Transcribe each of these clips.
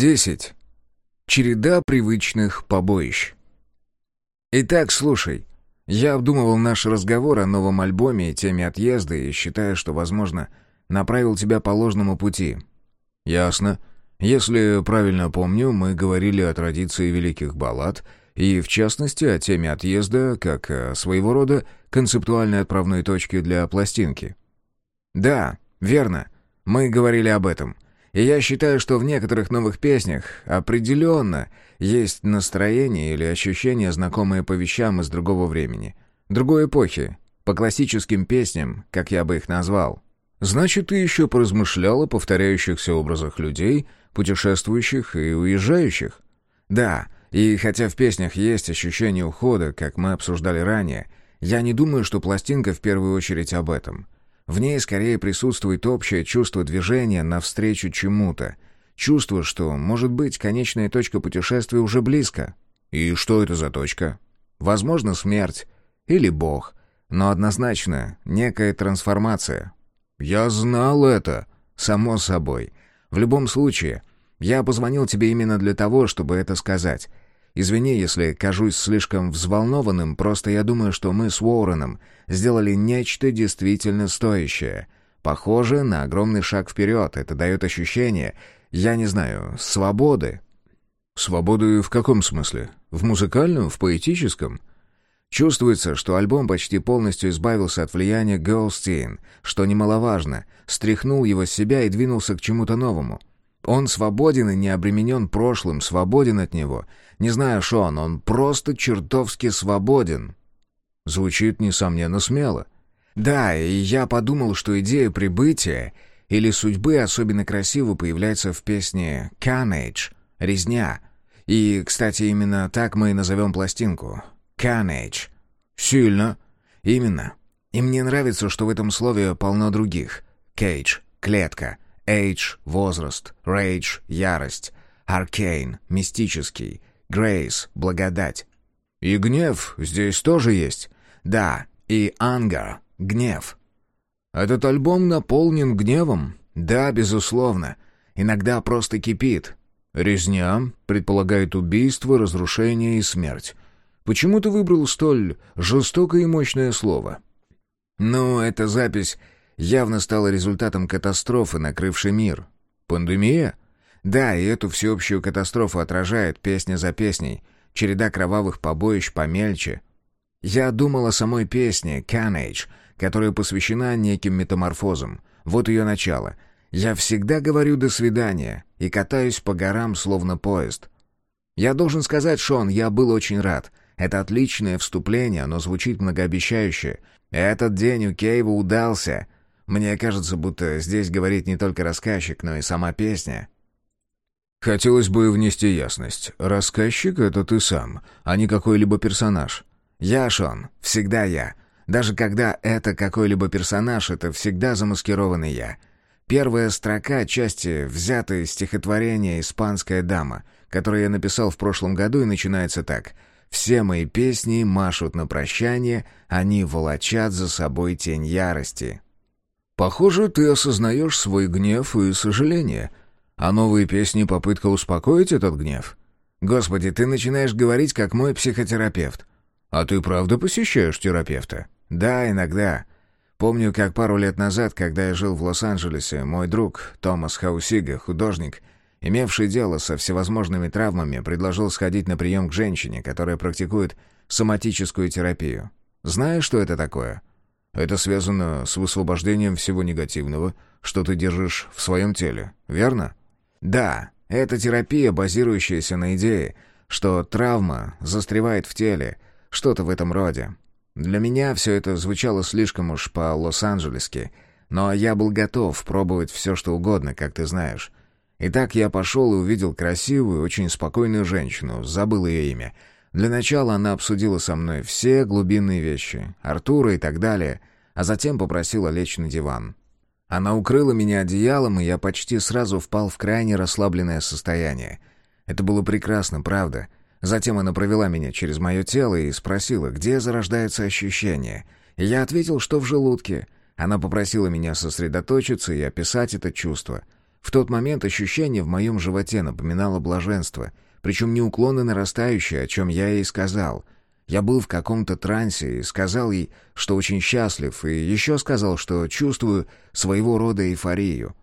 Десять. Череда привычных побоищ. Итак, слушай. Я обдумывал наш разговор о новом альбоме и теме отъезда и считаю, что, возможно, направил тебя по ложному пути. Ясно. Если правильно помню, мы говорили о традиции великих баллад и, в частности, о теме отъезда как своего рода концептуальной отправной точке для пластинки. Да, верно. Мы говорили об этом. И я считаю, что в некоторых новых песнях определенно есть настроение или ощущение, знакомые по вещам из другого времени, другой эпохи, по классическим песням, как я бы их назвал. Значит, ты еще поразмышлял о повторяющихся образах людей, путешествующих и уезжающих? Да, и хотя в песнях есть ощущение ухода, как мы обсуждали ранее, я не думаю, что пластинка в первую очередь об этом — в ней скорее присутствует общее чувство движения навстречу чему-то. Чувство, что, может быть, конечная точка путешествия уже близко. И что это за точка? Возможно, смерть. Или Бог. Но однозначно, некая трансформация. Я знал это. Само собой. В любом случае, я позвонил тебе именно для того, чтобы это сказать. Извини, если кажусь слишком взволнованным, просто я думаю, что мы с Уорреном сделали нечто действительно стоящее. Похоже на огромный шаг вперед. Это дает ощущение, я не знаю, свободы. Свободы в каком смысле? В музыкальном? В поэтическом? Чувствуется, что альбом почти полностью избавился от влияния Голстейн, что немаловажно, стряхнул его с себя и двинулся к чему-то новому — он свободен и не обременен прошлым, свободен от него. Не знаю, Шон, он просто чертовски свободен. Звучит, несомненно, смело. Да, и я подумал, что идея прибытия или судьбы особенно красиво появляется в песне «Carnage» — «Резня». И, кстати, именно так мы и назовем пластинку. «Carnage». Сильно. Именно. И мне нравится, что в этом слове полно других. «Cage» — «клетка», Age — возраст, Rage — ярость, Arcane — мистический, Grace — благодать. И гнев здесь тоже есть. Да, и Anger — гнев. Этот альбом наполнен гневом? Да, безусловно. Иногда просто кипит. Резня предполагает убийство, разрушение и смерть. Почему ты выбрал столь жестокое и мощное слово? Ну, эта запись явно стало результатом катастрофы, накрывшей мир. Пандемия? Да, и эту всеобщую катастрофу отражает песня за песней, череда кровавых побоищ помельче. Я думал о самой песне «Carnage», которая посвящена неким метаморфозам. Вот ее начало. «Я всегда говорю «до свидания» и катаюсь по горам, словно поезд». Я должен сказать, Шон, я был очень рад. Это отличное вступление, оно звучит многообещающе. Этот день у Кейва удался. Мне кажется, будто здесь говорит не только рассказчик, но и сама песня. Хотелось бы внести ясность. Рассказчик — это ты сам, а не какой-либо персонаж. Я, Шон, всегда я. Даже когда это какой-либо персонаж, это всегда замаскированный я. Первая строка части взята из стихотворения «Испанская дама», которое я написал в прошлом году и начинается так — все мои песни машут на прощание, они волочат за собой тень ярости. Похоже, ты осознаешь свой гнев и сожаление. А новые песни — попытка успокоить этот гнев? Господи, ты начинаешь говорить, как мой психотерапевт. А ты правда посещаешь терапевта? Да, иногда. Помню, как пару лет назад, когда я жил в Лос-Анджелесе, мой друг Томас Хаусига, художник, имевший дело со всевозможными травмами, предложил сходить на прием к женщине, которая практикует соматическую терапию. Знаешь, что это такое? Это связано с высвобождением всего негативного, что ты держишь в своем теле, верно? Да, это терапия, базирующаяся на идее, что травма застревает в теле, что-то в этом роде. Для меня все это звучало слишком уж по-лос-анджелески, но я был готов пробовать все, что угодно, как ты знаешь. Итак, я пошел и увидел красивую, очень спокойную женщину, забыл ее имя — для начала она обсудила со мной все глубинные вещи, Артура и так далее, а затем попросила лечь на диван. Она укрыла меня одеялом, и я почти сразу впал в крайне расслабленное состояние. Это было прекрасно, правда. Затем она провела меня через мое тело и спросила, где зарождается ощущение. И я ответил, что в желудке. Она попросила меня сосредоточиться и описать это чувство. В тот момент ощущение в моем животе напоминало блаженство, причем неуклонно нарастающее, о чем я ей сказал. Я был в каком-то трансе и сказал ей, что очень счастлив, и еще сказал, что чувствую своего рода эйфорию.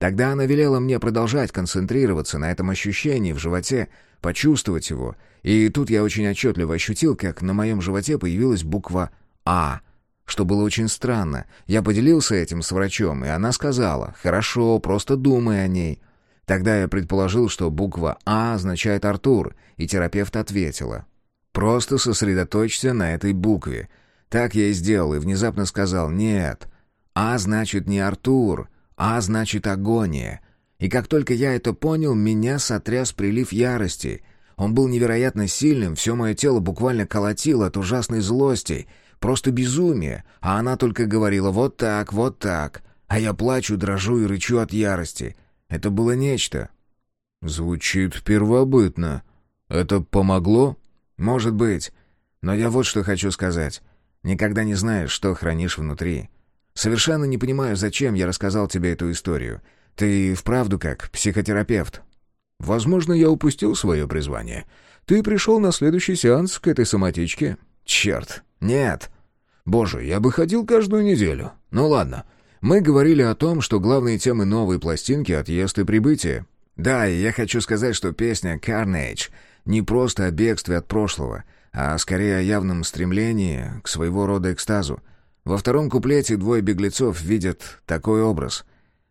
Тогда она велела мне продолжать концентрироваться на этом ощущении в животе, почувствовать его, и тут я очень отчетливо ощутил, как на моем животе появилась буква «А», что было очень странно. Я поделился этим с врачом, и она сказала «Хорошо, просто думай о ней». Тогда я предположил, что буква «А» означает «Артур», и терапевт ответила «Просто сосредоточься на этой букве». Так я и сделал, и внезапно сказал «Нет, «А» значит не «Артур», «А» значит «Агония». И как только я это понял, меня сотряс прилив ярости. Он был невероятно сильным, все мое тело буквально колотило от ужасной злости — Просто безумие. А она только говорила «вот так, вот так». А я плачу, дрожу и рычу от ярости. Это было нечто. Звучит первобытно. Это помогло? Может быть. Но я вот что хочу сказать. Никогда не знаешь, что хранишь внутри. Совершенно не понимаю, зачем я рассказал тебе эту историю. Ты вправду как психотерапевт. Возможно, я упустил свое призвание. Ты пришел на следующий сеанс к этой соматичке? Черт, нет. Боже, я бы ходил каждую неделю. Ну ладно. Мы говорили о том, что главные темы новой пластинки — отъезд и прибытие. Да, и я хочу сказать, что песня «Carnage» не просто о бегстве от прошлого, а скорее о явном стремлении к своего рода экстазу. Во втором куплете двое беглецов видят такой образ.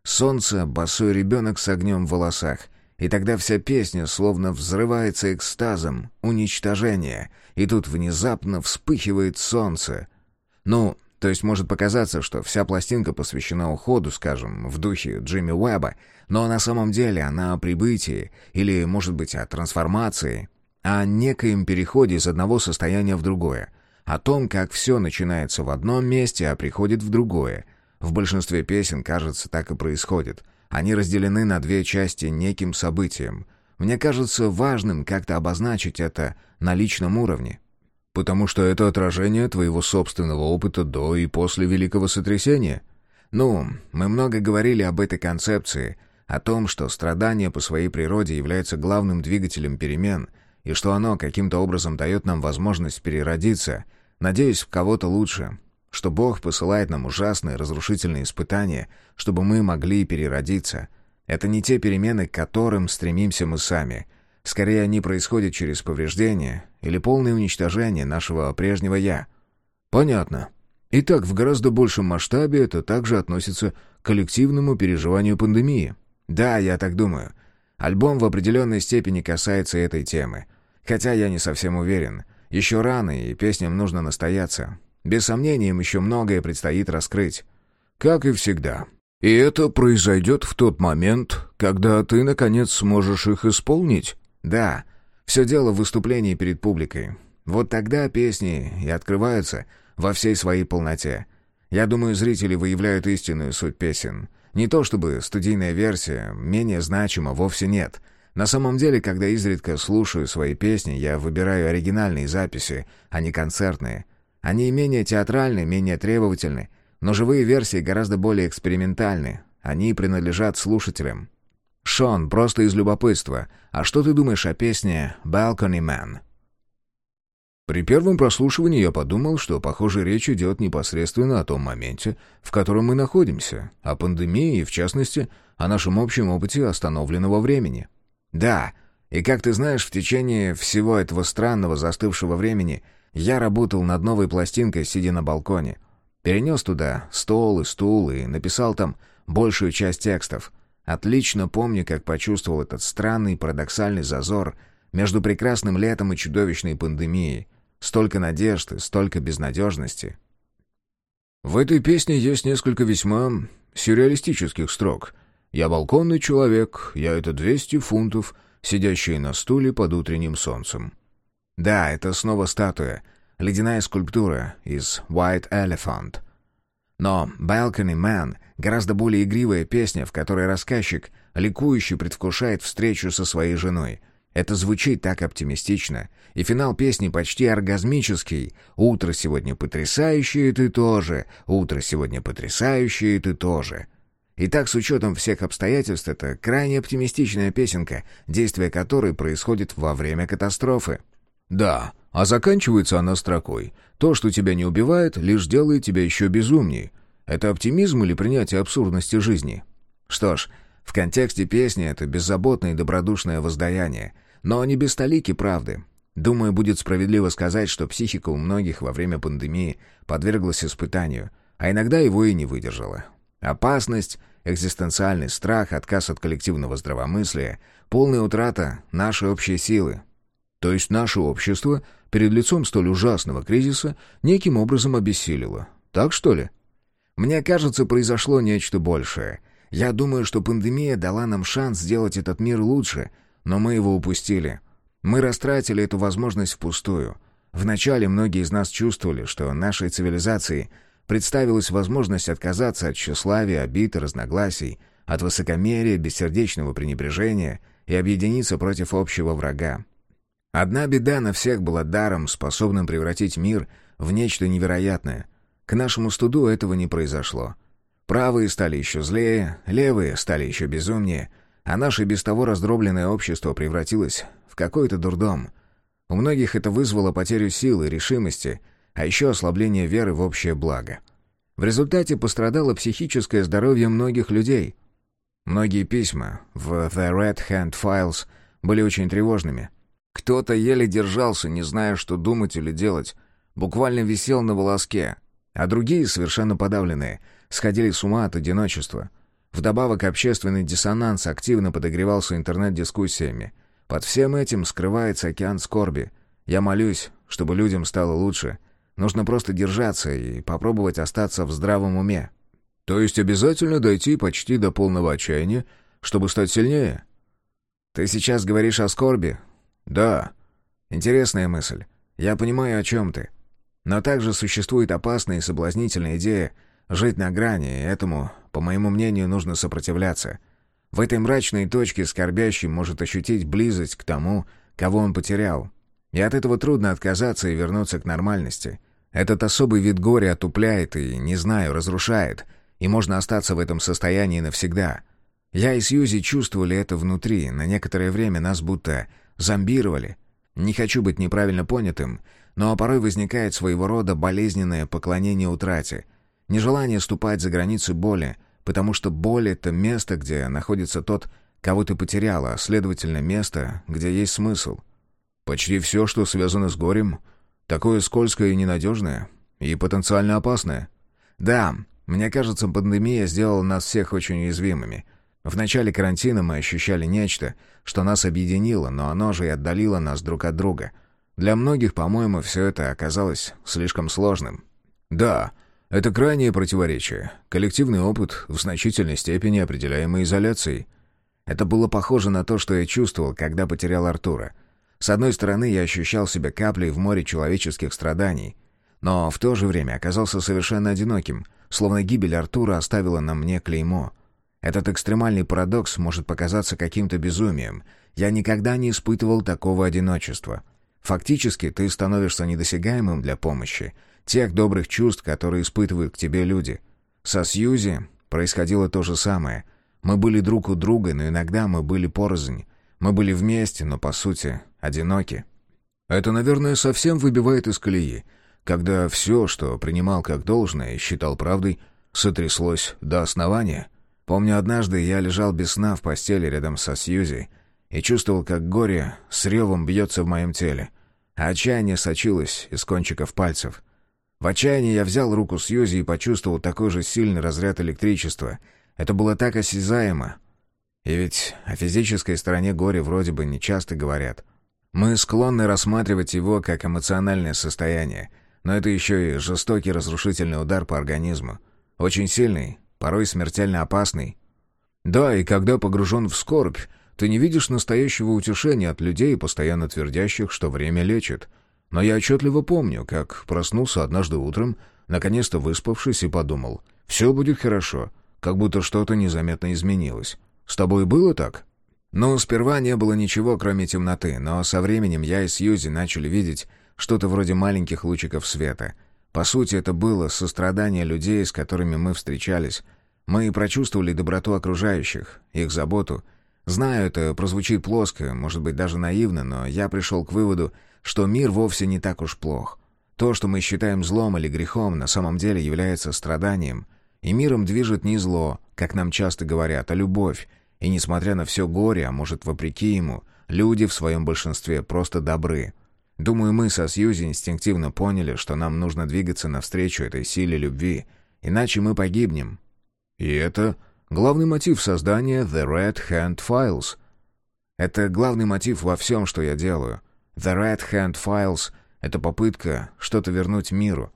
Солнце, босой ребенок с огнем в волосах. И тогда вся песня словно взрывается экстазом, уничтожения. И тут внезапно вспыхивает солнце — ну, то есть может показаться, что вся пластинка посвящена уходу, скажем, в духе Джимми Уэбба, но на самом деле она о прибытии или, может быть, о трансформации, о некоем переходе из одного состояния в другое, о том, как все начинается в одном месте, а приходит в другое. В большинстве песен, кажется, так и происходит. Они разделены на две части неким событием. Мне кажется важным как-то обозначить это на личном уровне. Потому что это отражение твоего собственного опыта до и после Великого Сотрясения. Ну, мы много говорили об этой концепции, о том, что страдание по своей природе является главным двигателем перемен, и что оно каким-то образом дает нам возможность переродиться, надеясь в кого-то лучше, что Бог посылает нам ужасные разрушительные испытания, чтобы мы могли переродиться. Это не те перемены, к которым стремимся мы сами — Скорее, они происходят через повреждение или полное уничтожение нашего прежнего «я». Понятно. Итак, в гораздо большем масштабе это также относится к коллективному переживанию пандемии. Да, я так думаю. Альбом в определенной степени касается этой темы. Хотя я не совсем уверен. Еще рано, и песням нужно настояться. Без сомнения, им еще многое предстоит раскрыть. Как и всегда. И это произойдет в тот момент, когда ты, наконец, сможешь их исполнить. Да, все дело в выступлении перед публикой. Вот тогда песни и открываются во всей своей полноте. Я думаю, зрители выявляют истинную суть песен. Не то чтобы студийная версия менее значима, вовсе нет. На самом деле, когда изредка слушаю свои песни, я выбираю оригинальные записи, а не концертные. Они менее театральны, менее требовательны, но живые версии гораздо более экспериментальны. Они принадлежат слушателям. «Шон, просто из любопытства. А что ты думаешь о песне «Balcony Man»?» При первом прослушивании я подумал, что, похоже, речь идет непосредственно о том моменте, в котором мы находимся, о пандемии и, в частности, о нашем общем опыте остановленного времени. Да, и как ты знаешь, в течение всего этого странного застывшего времени я работал над новой пластинкой, сидя на балконе. Перенес туда стол и стул и написал там большую часть текстов — Отлично помню, как почувствовал этот странный парадоксальный зазор между прекрасным летом и чудовищной пандемией. Столько надежды, столько безнадежности. В этой песне есть несколько весьма сюрреалистических строк. «Я балконный человек, я это 200 фунтов, сидящие на стуле под утренним солнцем». Да, это снова статуя, ледяная скульптура из White Elephant — но «Balcony Man» — гораздо более игривая песня, в которой рассказчик ликующе предвкушает встречу со своей женой. Это звучит так оптимистично. И финал песни почти оргазмический. «Утро сегодня потрясающее, ты тоже. Утро сегодня потрясающее, ты тоже». И так, с учетом всех обстоятельств, это крайне оптимистичная песенка, действие которой происходит во время катастрофы. Да, а заканчивается она строкой. То, что тебя не убивает, лишь делает тебя еще безумнее. Это оптимизм или принятие абсурдности жизни? Что ж, в контексте песни это беззаботное и добродушное воздаяние, но не без столики правды. Думаю, будет справедливо сказать, что психика у многих во время пандемии подверглась испытанию, а иногда его и не выдержала. Опасность, экзистенциальный страх, отказ от коллективного здравомыслия, полная утрата нашей общей силы. То есть наше общество перед лицом столь ужасного кризиса неким образом обессилило. Так что ли? Мне кажется, произошло нечто большее. Я думаю, что пандемия дала нам шанс сделать этот мир лучше, но мы его упустили. Мы растратили эту возможность впустую. Вначале многие из нас чувствовали, что нашей цивилизации представилась возможность отказаться от тщеславия, обид и разногласий, от высокомерия, бессердечного пренебрежения и объединиться против общего врага. Одна беда на всех была даром, способным превратить мир в нечто невероятное. К нашему студу этого не произошло. Правые стали еще злее, левые стали еще безумнее, а наше без того раздробленное общество превратилось в какой-то дурдом. У многих это вызвало потерю силы, решимости, а еще ослабление веры в общее благо. В результате пострадало психическое здоровье многих людей. Многие письма в The Red Hand Files были очень тревожными. Кто-то еле держался, не зная, что думать или делать, буквально висел на волоске, а другие, совершенно подавленные, сходили с ума от одиночества. Вдобавок общественный диссонанс активно подогревался интернет-дискуссиями. Под всем этим скрывается океан скорби. Я молюсь, чтобы людям стало лучше. Нужно просто держаться и попробовать остаться в здравом уме. То есть обязательно дойти почти до полного отчаяния, чтобы стать сильнее? Ты сейчас говоришь о скорби? Да. Интересная мысль. Я понимаю, о чем ты. Но также существует опасная и соблазнительная идея жить на грани, и этому, по моему мнению, нужно сопротивляться — в этой мрачной точке скорбящий может ощутить близость к тому, кого он потерял. И от этого трудно отказаться и вернуться к нормальности. Этот особый вид горя отупляет и, не знаю, разрушает, и можно остаться в этом состоянии навсегда. Я и Сьюзи чувствовали это внутри, на некоторое время нас будто зомбировали. Не хочу быть неправильно понятым, но порой возникает своего рода болезненное поклонение утрате, нежелание ступать за границы боли, потому что боль — это место, где находится тот, кого ты потеряла, а следовательно, место, где есть смысл. Почти все, что связано с горем, такое скользкое и ненадежное, и потенциально опасное. Да, мне кажется, пандемия сделала нас всех очень уязвимыми. В начале карантина мы ощущали нечто, что нас объединило, но оно же и отдалило нас друг от друга. Для многих, по-моему, все это оказалось слишком сложным. Да, это крайнее противоречие. Коллективный опыт в значительной степени определяемый изоляцией. Это было похоже на то, что я чувствовал, когда потерял Артура. С одной стороны, я ощущал себя каплей в море человеческих страданий, но в то же время оказался совершенно одиноким, словно гибель Артура оставила на мне клеймо. Этот экстремальный парадокс может показаться каким-то безумием. Я никогда не испытывал такого одиночества. Фактически, ты становишься недосягаемым для помощи — тех добрых чувств, которые испытывают к тебе люди. Со Сьюзи происходило то же самое. Мы были друг у друга, но иногда мы были порознь. Мы были вместе, но, по сути, одиноки. Это, наверное, совсем выбивает из колеи, когда все, что принимал как должное и считал правдой, сотряслось до основания. Помню, однажды я лежал без сна в постели рядом со Сьюзи и чувствовал, как горе с ревом бьется в моем теле, а отчаяние сочилось из кончиков пальцев — в отчаянии я взял руку Сьюзи и почувствовал такой же сильный разряд электричества. Это было так осязаемо. И ведь о физической стороне горя вроде бы не часто говорят. Мы склонны рассматривать его как эмоциональное состояние, но это еще и жестокий разрушительный удар по организму. Очень сильный, порой смертельно опасный. Да, и когда погружен в скорбь, ты не видишь настоящего утешения от людей, постоянно твердящих, что время лечит — но я отчетливо помню, как проснулся однажды утром, наконец-то выспавшись, и подумал, «Все будет хорошо», как будто что-то незаметно изменилось. С тобой было так? Ну, сперва не было ничего, кроме темноты, но со временем я и Сьюзи начали видеть что-то вроде маленьких лучиков света. По сути, это было сострадание людей, с которыми мы встречались. Мы прочувствовали доброту окружающих, их заботу. Знаю, это прозвучит плоско, может быть, даже наивно, но я пришел к выводу, что мир вовсе не так уж плох. То, что мы считаем злом или грехом, на самом деле является страданием. И миром движет не зло, как нам часто говорят, а любовь. И несмотря на все горе, а может, вопреки ему, люди в своем большинстве просто добры. Думаю, мы со Сьюзи инстинктивно поняли, что нам нужно двигаться навстречу этой силе любви, иначе мы погибнем. И это главный мотив создания The Red Hand Files. Это главный мотив во всем, что я делаю. The Red Hand Files — это попытка что-то вернуть миру.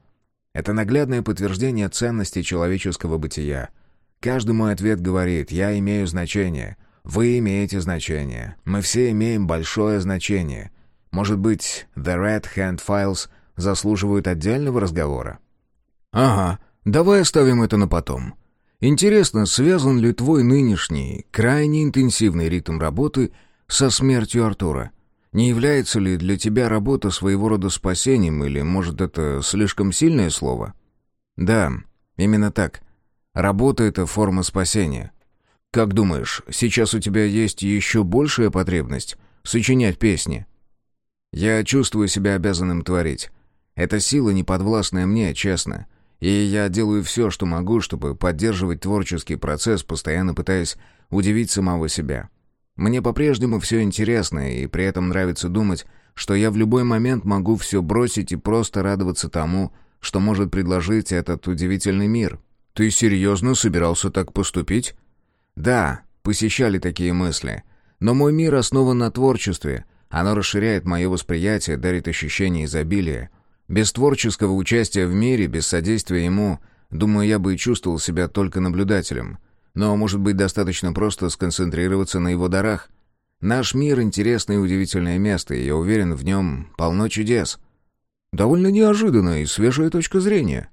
Это наглядное подтверждение ценности человеческого бытия. Каждый мой ответ говорит «я имею значение», «вы имеете значение», «мы все имеем большое значение», может быть, The Red Hand Files заслуживают отдельного разговора? Ага, давай оставим это на потом. Интересно, связан ли твой нынешний, крайне интенсивный ритм работы со смертью Артура? Не является ли для тебя работа своего рода спасением, или, может, это слишком сильное слово? Да, именно так. Работа — это форма спасения. Как думаешь, сейчас у тебя есть еще большая потребность сочинять песни? Я чувствую себя обязанным творить. Эта сила не подвластная мне, честно. И я делаю все, что могу, чтобы поддерживать творческий процесс, постоянно пытаясь удивить самого себя. Мне по-прежнему все интересно, и при этом нравится думать, что я в любой момент могу все бросить и просто радоваться тому, что может предложить этот удивительный мир. Ты серьезно собирался так поступить? Да, посещали такие мысли. Но мой мир основан на творчестве — оно расширяет мое восприятие, дарит ощущение изобилия. Без творческого участия в мире, без содействия ему, думаю, я бы чувствовал себя только наблюдателем. Но, может быть, достаточно просто сконцентрироваться на его дарах. Наш мир — интересное и удивительное место, и я уверен, в нем полно чудес. Довольно неожиданная и свежая точка зрения.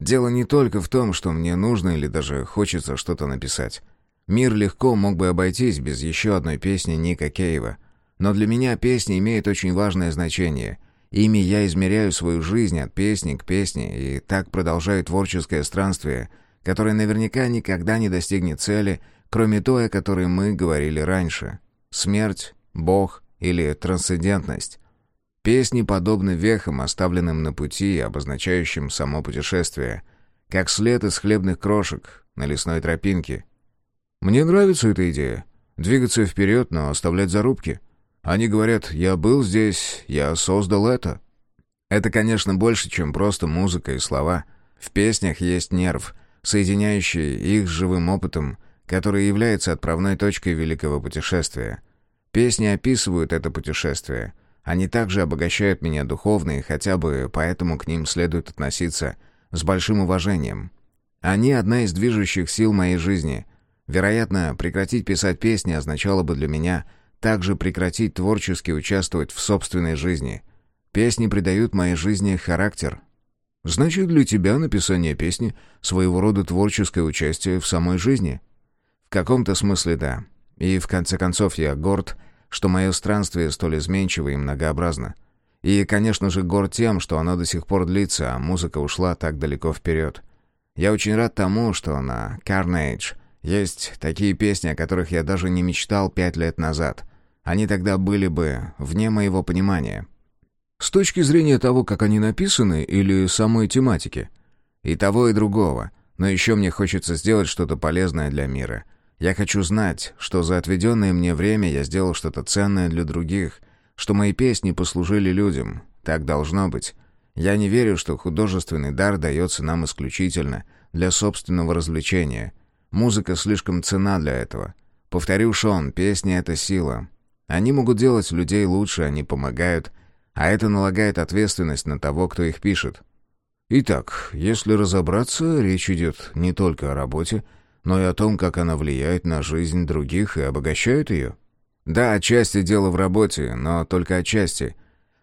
Дело не только в том, что мне нужно или даже хочется что-то написать. Мир легко мог бы обойтись без еще одной песни Ника Кейва — но для меня песня имеет очень важное значение. Ими я измеряю свою жизнь от песни к песне, и так продолжаю творческое странствие, которое наверняка никогда не достигнет цели, кроме той, о которой мы говорили раньше. Смерть, Бог или трансцендентность. Песни подобны вехам, оставленным на пути, обозначающим само путешествие, как след из хлебных крошек на лесной тропинке. Мне нравится эта идея. Двигаться вперед, но оставлять зарубки. Они говорят, я был здесь, я создал это. Это, конечно, больше, чем просто музыка и слова. В песнях есть нерв, соединяющий их с живым опытом, который является отправной точкой великого путешествия. Песни описывают это путешествие. Они также обогащают меня духовно, и хотя бы поэтому к ним следует относиться с большим уважением. Они одна из движущих сил моей жизни. Вероятно, прекратить писать песни означало бы для меня – также прекратить творчески участвовать в собственной жизни. Песни придают моей жизни характер. Значит, для тебя написание песни — своего рода творческое участие в самой жизни? В каком-то смысле да. И в конце концов я горд, что мое странствие столь изменчиво и многообразно. И, конечно же, горд тем, что оно до сих пор длится, а музыка ушла так далеко вперед. Я очень рад тому, что на Carnage есть такие песни, о которых я даже не мечтал пять лет назад. Они тогда были бы вне моего понимания. С точки зрения того, как они написаны, или самой тематики? И того, и другого. Но еще мне хочется сделать что-то полезное для мира. Я хочу знать, что за отведенное мне время я сделал что-то ценное для других, что мои песни послужили людям. Так должно быть. Я не верю, что художественный дар дается нам исключительно для собственного развлечения. Музыка слишком цена для этого. Повторю, Шон, песни — это сила. Они могут делать людей лучше, они помогают, а это налагает ответственность на того, кто их пишет. Итак, если разобраться, речь идет не только о работе, но и о том, как она влияет на жизнь других и обогащает ее. Да, отчасти дело в работе, но только отчасти.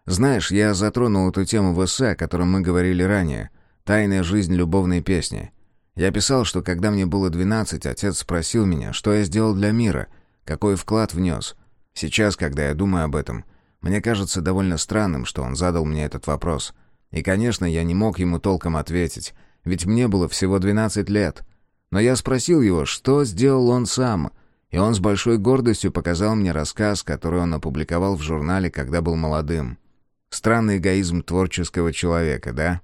Знаешь, я затронул эту тему в эссе, о котором мы говорили ранее. «Тайная жизнь любовной песни». Я писал, что когда мне было 12, отец спросил меня, что я сделал для мира, какой вклад внес — Сейчас, когда я думаю об этом, мне кажется довольно странным, что он задал мне этот вопрос. И, конечно, я не мог ему толком ответить, ведь мне было всего 12 лет. Но я спросил его, что сделал он сам, и он с большой гордостью показал мне рассказ, который он опубликовал в журнале, когда был молодым. Странный эгоизм творческого человека, да?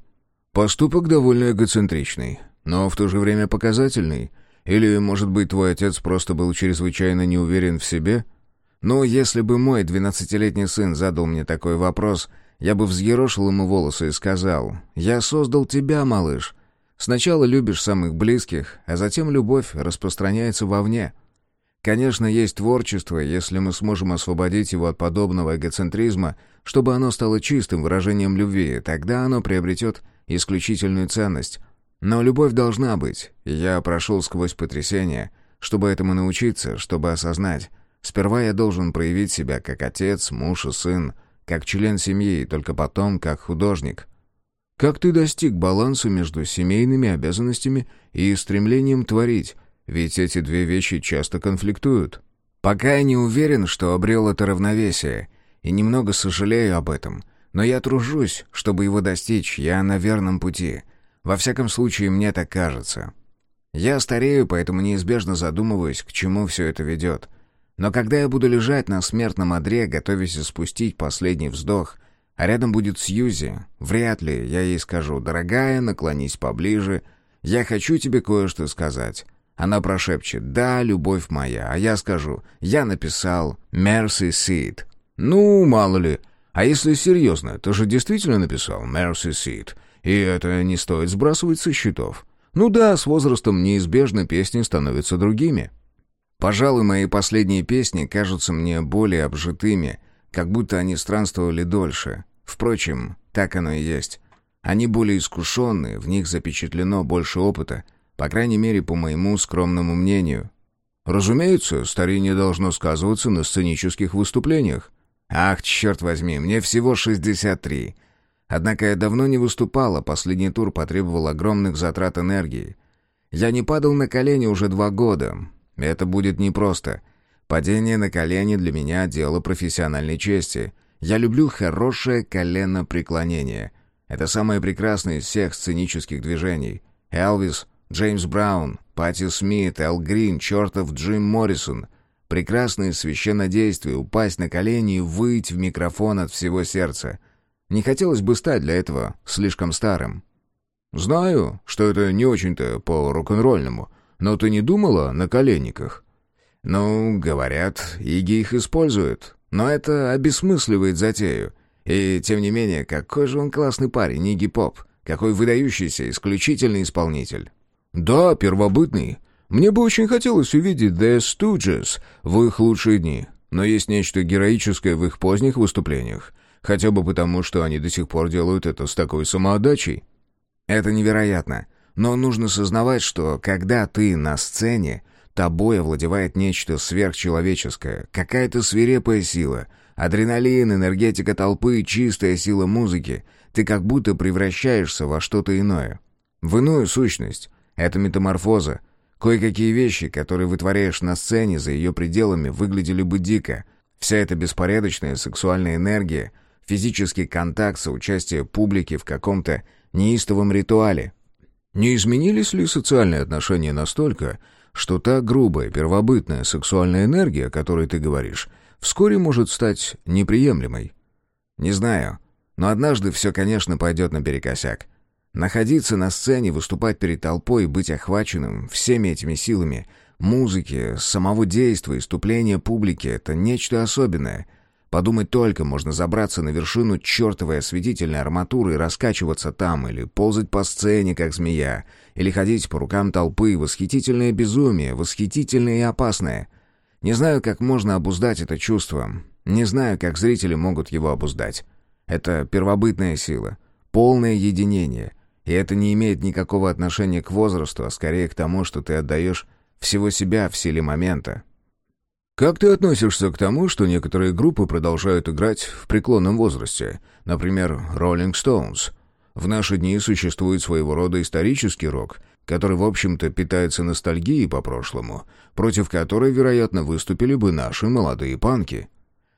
Поступок довольно эгоцентричный, но в то же время показательный. Или, может быть, твой отец просто был чрезвычайно не уверен в себе? Ну, если бы мой двенадцатилетний сын задал мне такой вопрос, я бы взъерошил ему волосы и сказал, «Я создал тебя, малыш. Сначала любишь самых близких, а затем любовь распространяется вовне». Конечно, есть творчество, если мы сможем освободить его от подобного эгоцентризма, чтобы оно стало чистым выражением любви, тогда оно приобретет исключительную ценность. Но любовь должна быть, и я прошел сквозь потрясения, чтобы этому научиться, чтобы осознать. Сперва я должен проявить себя как отец, муж и сын, как член семьи, и только потом как художник. Как ты достиг баланса между семейными обязанностями и стремлением творить, ведь эти две вещи часто конфликтуют. Пока я не уверен, что обрел это равновесие, и немного сожалею об этом, но я тружусь, чтобы его достичь, я на верном пути. Во всяком случае, мне так кажется. Я старею, поэтому неизбежно задумываюсь, к чему все это ведет. Но когда я буду лежать на смертном одре, готовясь спустить последний вздох, а рядом будет Сьюзи, вряд ли я ей скажу «Дорогая, наклонись поближе, я хочу тебе кое-что сказать». Она прошепчет «Да, любовь моя», а я скажу «Я написал Mercy Seed». «Ну, мало ли. А если серьезно, ты же действительно написал Mercy Seed, и это не стоит сбрасывать со счетов. Ну да, с возрастом неизбежно песни становятся другими». Пожалуй, мои последние песни кажутся мне более обжитыми, как будто они странствовали дольше. Впрочем, так оно и есть. Они более искушенные, в них запечатлено больше опыта, по крайней мере, по моему скромному мнению. Разумеется, старение должно сказываться на сценических выступлениях. Ах, черт возьми, мне всего 63. Однако я давно не выступала, последний тур потребовал огромных затрат энергии. Я не падал на колени уже два года. Это будет непросто. Падение на колени для меня — дело профессиональной чести. Я люблю хорошее коленопреклонение. Это самое прекрасное из всех сценических движений. Элвис Джеймс Браун, Пати Смит, Эл Грин, чертов Джим Моррисон. Прекрасное священнодействие, упасть на колени и выть в микрофон от всего сердца. Не хотелось бы стать для этого слишком старым. «Знаю, что это не очень-то по рок-н-ролльному, но ты не думала на коленниках?» «Ну, говорят, Иги их используют, но это обесмысливает затею. И, тем не менее, какой же он классный парень, Иги Поп, какой выдающийся, исключительный исполнитель». «Да, первобытный. Мне бы очень хотелось увидеть The Stooges в их лучшие дни, но есть нечто героическое в их поздних выступлениях, хотя бы потому, что они до сих пор делают это с такой самоотдачей». «Это невероятно. Но нужно сознавать, что когда ты на сцене, тобой овладевает нечто сверхчеловеческое, какая-то свирепая сила, адреналин, энергетика толпы, чистая сила музыки. Ты как будто превращаешься во что-то иное, в иную сущность, это метаморфоза. Кое-какие вещи, которые вытворяешь на сцене за ее пределами, выглядели бы дико. Вся эта беспорядочная сексуальная энергия, физический контакт, соучастие публики в каком-то неистовом ритуале. Не изменились ли социальные отношения настолько, что та грубая, первобытная сексуальная энергия, о которой ты говоришь, вскоре может стать неприемлемой? Не знаю, но однажды все, конечно, пойдет наперекосяк. Находиться на сцене, выступать перед толпой быть охваченным всеми этими силами, музыки, самого действия, иступления публики — это нечто особенное. Подумать только, можно забраться на вершину чертовой осветительной арматуры и раскачиваться там, или ползать по сцене, как змея, или ходить по рукам толпы. Восхитительное безумие, восхитительное и опасное. Не знаю, как можно обуздать это чувство. Не знаю, как зрители могут его обуздать. Это первобытная сила, полное единение — и это не имеет никакого отношения к возрасту, а скорее к тому, что ты отдаешь всего себя в силе момента. Как ты относишься к тому, что некоторые группы продолжают играть в преклонном возрасте? Например, Rolling Stones. В наши дни существует своего рода исторический рок, который, в общем-то, питается ностальгией по прошлому, против которой, вероятно, выступили бы наши молодые панки.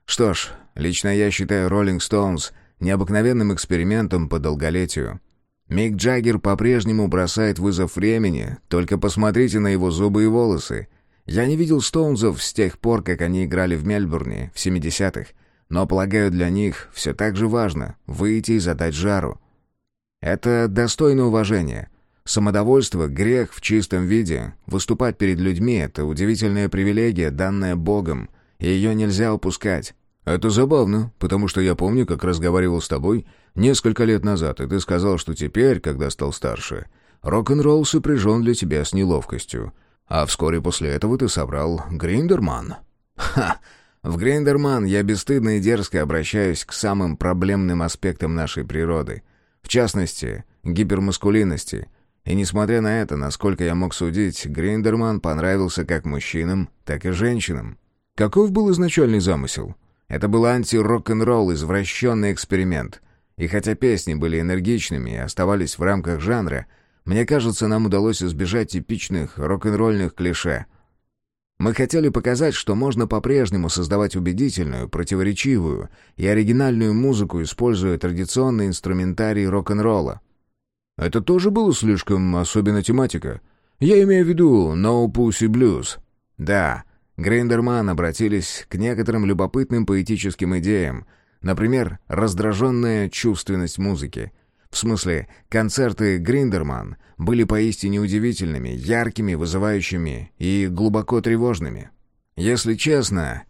Что ж, лично я считаю Rolling Stones необыкновенным экспериментом по долголетию. Мик Джаггер по-прежнему бросает вызов времени, только посмотрите на его зубы и волосы. Я не видел Стоунзов с тех пор, как они играли в Мельбурне в 70-х, но, полагаю, для них все так же важно выйти и задать жару. Это достойно уважения. Самодовольство — грех в чистом виде. Выступать перед людьми — это удивительная привилегия, данная Богом, и ее нельзя упускать. Это забавно, потому что я помню, как разговаривал с тобой несколько лет назад, и ты сказал, что теперь, когда стал старше, рок-н-ролл сопряжен для тебя с неловкостью. А вскоре после этого ты собрал Гриндерман. Ха! В Гриндерман я бесстыдно и дерзко обращаюсь к самым проблемным аспектам нашей природы. В частности, гипермаскулинности. И несмотря на это, насколько я мог судить, Гриндерман понравился как мужчинам, так и женщинам. Каков был изначальный замысел? Это был анти-рок-н-ролл, извращенный эксперимент. И хотя песни были энергичными и оставались в рамках жанра, мне кажется, нам удалось избежать типичных рок-н-ролльных клише. Мы хотели показать, что можно по-прежнему создавать убедительную, противоречивую и оригинальную музыку, используя традиционный инструментарий рок-н-ролла. Это тоже было слишком особенная тематика. Я имею в виду «No Pussy Blues». Да, Гриндерман обратились к некоторым любопытным поэтическим идеям, например, раздраженная чувственность музыки. В смысле, концерты Гриндерман были поистине удивительными, яркими, вызывающими и глубоко тревожными. Если честно,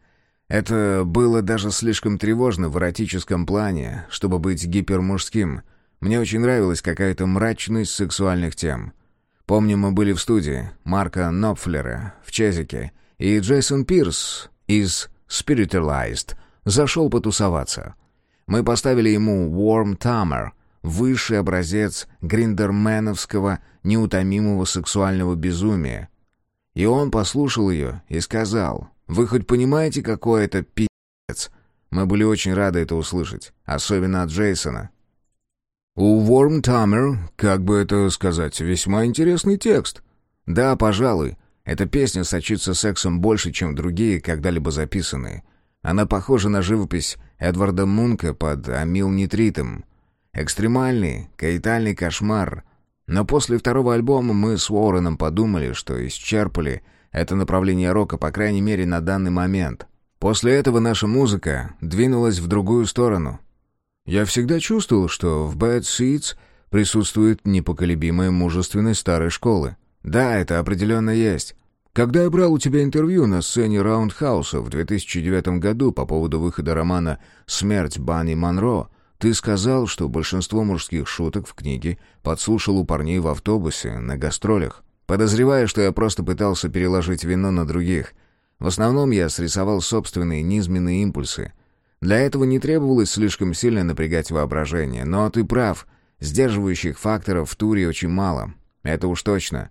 это было даже слишком тревожно в эротическом плане, чтобы быть гипермужским. Мне очень нравилась какая-то мрачность сексуальных тем. Помню, мы были в студии Марка Нопфлера в Чезике — и Джейсон Пирс из Spiritualized зашел потусоваться. Мы поставили ему «Warm Tamer», высший образец гриндерменовского неутомимого сексуального безумия. И он послушал ее и сказал, «Вы хоть понимаете, какой это пи***ц?» Мы были очень рады это услышать, особенно от Джейсона. «У Warm Tamer, как бы это сказать, весьма интересный текст». «Да, пожалуй. Эта песня сочится сексом больше, чем другие, когда-либо записанные. Она похожа на живопись Эдварда Мунка под амилнитритом. Экстремальный, каитальный кошмар. Но после второго альбома мы с Уорреном подумали, что исчерпали это направление рока, по крайней мере, на данный момент. После этого наша музыка двинулась в другую сторону. Я всегда чувствовал, что в Bad Seeds присутствует непоколебимая мужественность старой школы. Да, это определенно есть. Когда я брал у тебя интервью на сцене Раундхауса в 2009 году по поводу выхода романа «Смерть Банни Монро», ты сказал, что большинство мужских шуток в книге подслушал у парней в автобусе на гастролях. Подозревая, что я просто пытался переложить вину на других. В основном я срисовал собственные низменные импульсы. Для этого не требовалось слишком сильно напрягать воображение, но ты прав, сдерживающих факторов в туре очень мало. Это уж точно.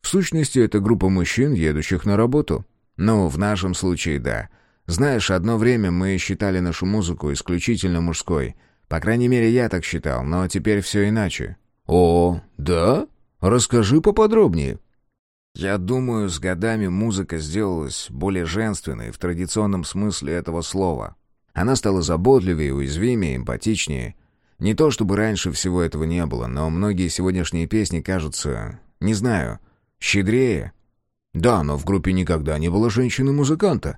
В сущности, это группа мужчин, едущих на работу. Ну, в нашем случае, да. Знаешь, одно время мы считали нашу музыку исключительно мужской. По крайней мере, я так считал, но теперь все иначе. О, да? Расскажи поподробнее. Я думаю, с годами музыка сделалась более женственной в традиционном смысле этого слова. Она стала заботливее, уязвимее, эмпатичнее. Не то чтобы раньше всего этого не было, но многие сегодняшние песни кажутся... Не знаю, Щедрее? Да, но в группе никогда не было женщины-музыканта.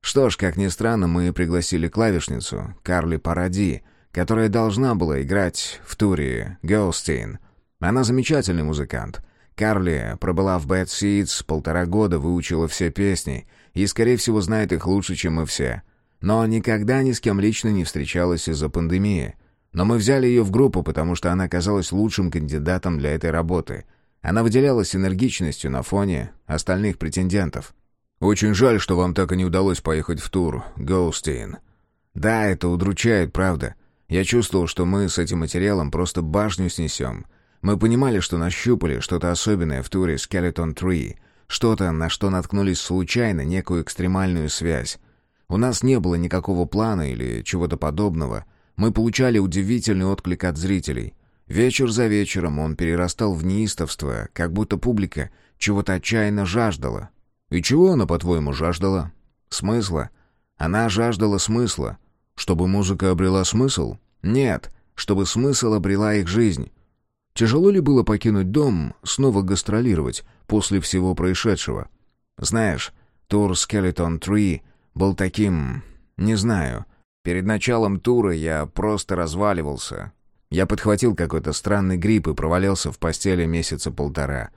Что ж, как ни странно, мы пригласили клавишницу, Карли Паради, которая должна была играть в туре «Голстейн». Она замечательный музыкант. Карли пробыла в Bad Seeds полтора года, выучила все песни и, скорее всего, знает их лучше, чем мы все. Но никогда ни с кем лично не встречалась из-за пандемии. Но мы взяли ее в группу, потому что она казалась лучшим кандидатом для этой работы — она выделялась энергичностью на фоне остальных претендентов. «Очень жаль, что вам так и не удалось поехать в тур, Гоустейн». «Да, это удручает, правда. Я чувствовал, что мы с этим материалом просто башню снесем. Мы понимали, что нащупали что-то особенное в туре Skeleton Tree, что-то, на что наткнулись случайно, некую экстремальную связь. У нас не было никакого плана или чего-то подобного. Мы получали удивительный отклик от зрителей. Вечер за вечером он перерастал в неистовство, как будто публика чего-то отчаянно жаждала. И чего она, по-твоему, жаждала? Смысла. Она жаждала смысла. Чтобы музыка обрела смысл? Нет, чтобы смысл обрела их жизнь. Тяжело ли было покинуть дом, снова гастролировать после всего происшедшего? Знаешь, тур Skeleton Tree был таким... не знаю. Перед началом тура я просто разваливался. Я подхватил какой-то странный грипп и провалился в постели месяца полтора.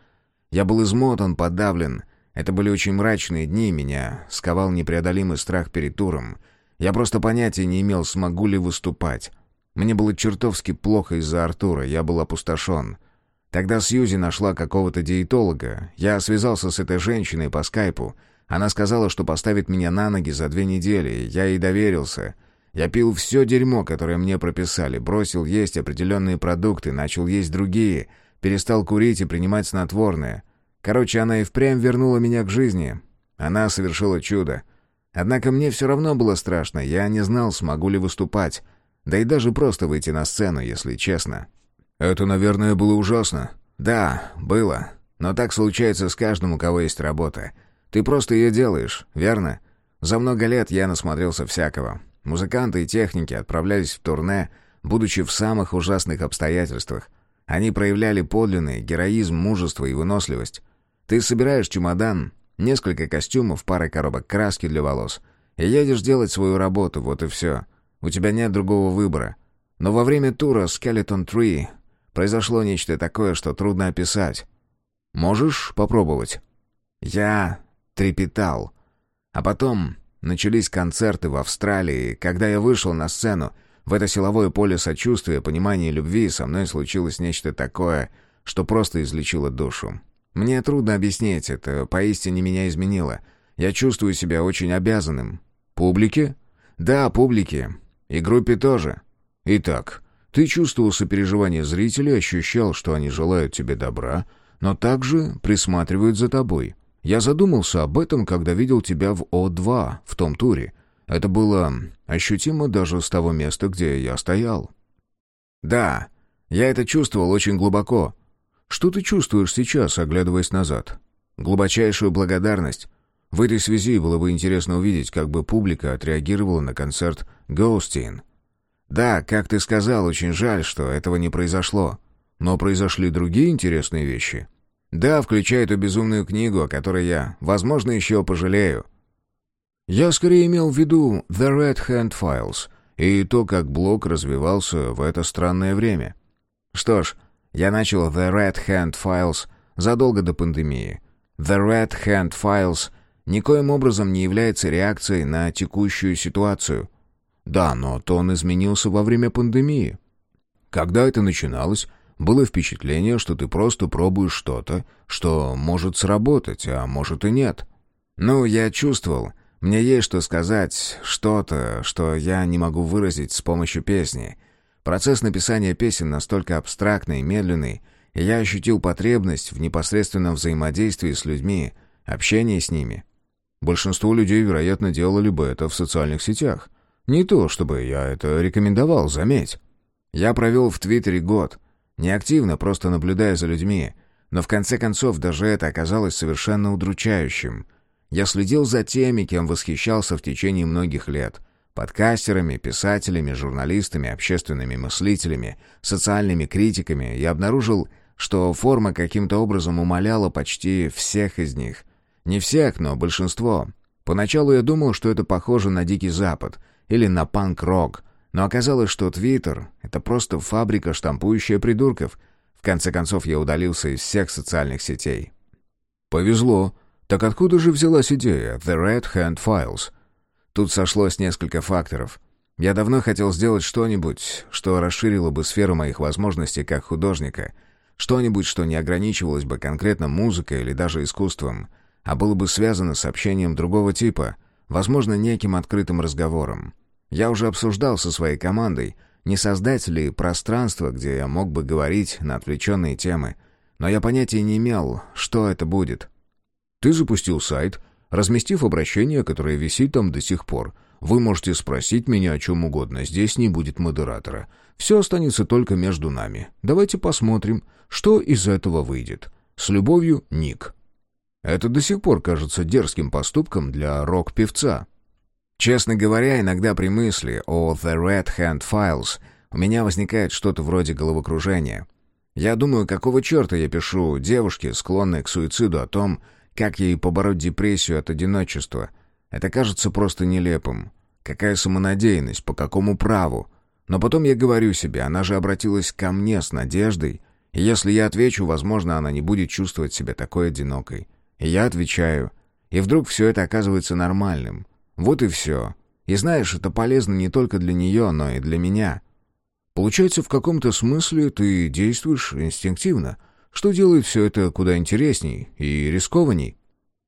Я был измотан, подавлен. Это были очень мрачные дни, меня сковал непреодолимый страх перед туром. Я просто понятия не имел, смогу ли выступать. Мне было чертовски плохо из-за Артура, я был опустошен. Тогда Сьюзи нашла какого-то диетолога. Я связался с этой женщиной по скайпу. Она сказала, что поставит меня на ноги за две недели. Я ей доверился. Я пил все дерьмо, которое мне прописали, бросил есть определенные продукты, начал есть другие, перестал курить и принимать снотворное. Короче, она и впрямь вернула меня к жизни. Она совершила чудо. Однако мне все равно было страшно, я не знал, смогу ли выступать. Да и даже просто выйти на сцену, если честно. Это, наверное, было ужасно. Да, было. Но так случается с каждым, у кого есть работа. Ты просто ее делаешь, верно? За много лет я насмотрелся всякого. Музыканты и техники отправлялись в турне, будучи в самых ужасных обстоятельствах. Они проявляли подлинный героизм, мужество и выносливость. Ты собираешь чемодан, несколько костюмов, пара коробок краски для волос и едешь делать свою работу, вот и все. У тебя нет другого выбора. Но во время тура Skeleton Tree произошло нечто такое, что трудно описать. Можешь попробовать? Я трепетал. А потом начались концерты в Австралии. Когда я вышел на сцену, в это силовое поле сочувствия, понимания и любви со мной случилось нечто такое, что просто излечило душу. Мне трудно объяснить, это поистине меня изменило. Я чувствую себя очень обязанным. Публике? Да, публике. И группе тоже. Итак, ты чувствовал сопереживание зрителей, ощущал, что они желают тебе добра, но также присматривают за тобой. Я задумался об этом, когда видел тебя в О2, в том туре. Это было ощутимо даже с того места, где я стоял. Да, я это чувствовал очень глубоко. Что ты чувствуешь сейчас, оглядываясь назад? Глубочайшую благодарность. В этой связи было бы интересно увидеть, как бы публика отреагировала на концерт «Гоустин». Да, как ты сказал, очень жаль, что этого не произошло. Но произошли другие интересные вещи. Да, включая эту безумную книгу, о которой я, возможно, еще пожалею. Я скорее имел в виду «The Red Hand Files» и то, как блог развивался в это странное время. Что ж, я начал «The Red Hand Files» задолго до пандемии. «The Red Hand Files» никоим образом не является реакцией на текущую ситуацию. Да, но тон изменился во время пандемии. Когда это начиналось, было впечатление, что ты просто пробуешь что-то, что может сработать, а может и нет. Ну, я чувствовал, мне есть что сказать, что-то, что я не могу выразить с помощью песни. Процесс написания песен настолько абстрактный и медленный, и я ощутил потребность в непосредственном взаимодействии с людьми, общении с ними. Большинство людей, вероятно, делали бы это в социальных сетях. Не то, чтобы я это рекомендовал, заметь. Я провел в Твиттере год, неактивно, просто наблюдая за людьми, но в конце концов даже это оказалось совершенно удручающим. Я следил за теми, кем восхищался в течение многих лет — подкастерами, писателями, журналистами, общественными мыслителями, социальными критиками, и обнаружил, что форма каким-то образом умаляла почти всех из них — не всех, но большинство. Поначалу я думал, что это похоже на Дикий Запад или на панк-рок, но оказалось, что Твиттер — это просто фабрика, штампующая придурков. В конце концов, я удалился из всех социальных сетей. «Повезло. Так откуда же взялась идея The Red Hand Files?» Тут сошлось несколько факторов. Я давно хотел сделать что-нибудь, что расширило бы сферу моих возможностей как художника, что-нибудь, что не ограничивалось бы конкретно музыкой или даже искусством — а было бы связано с общением другого типа, возможно, неким открытым разговором. Я уже обсуждал со своей командой, не создать ли пространство, где я мог бы говорить на отвлеченные темы, но я понятия не имел, что это будет. Ты запустил сайт, разместив обращение, которое висит там до сих пор. Вы можете спросить меня о чем угодно, здесь не будет модератора. Все останется только между нами. Давайте посмотрим, что из этого выйдет. С любовью, Ник. Это до сих пор кажется дерзким поступком для рок-певца. Честно говоря, иногда при мысли о The Red Hand Files у меня возникает что-то вроде головокружения. Я думаю, какого черта я пишу девушке, склонной к суициду, о том, как ей побороть депрессию от одиночества. Это кажется просто нелепым. Какая самонадеянность, по какому праву? Но потом я говорю себе, она же обратилась ко мне с надеждой, и если я отвечу, возможно, она не будет чувствовать себя такой одинокой. И я отвечаю, и вдруг все это оказывается нормальным. Вот и все. И знаешь, это полезно не только для нее, но и для меня. Получается, в каком-то смысле ты действуешь инстинктивно, что делает все это куда интересней и рискованней.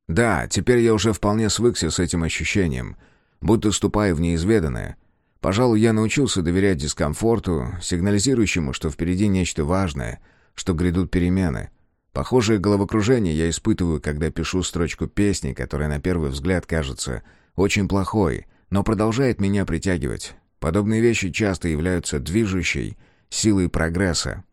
Да, теперь я уже вполне свыкся с этим ощущением, будто ступаю в неизведанное. Пожалуй, я научился доверять дискомфорту, сигнализирующему, что впереди нечто важное, что грядут перемены. Похожее головокружение я испытываю, когда пишу строчку песни, которая на первый взгляд кажется очень плохой, но продолжает меня притягивать. Подобные вещи часто являются движущей силой прогресса.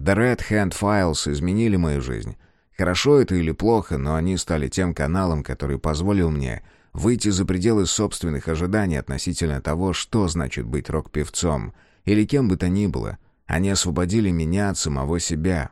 The Red Hand Files изменили мою жизнь. Хорошо это или плохо, но они стали тем каналом, который позволил мне выйти за пределы собственных ожиданий относительно того, что значит быть рок-певцом, или кем бы то ни было. Они освободили меня от самого себя.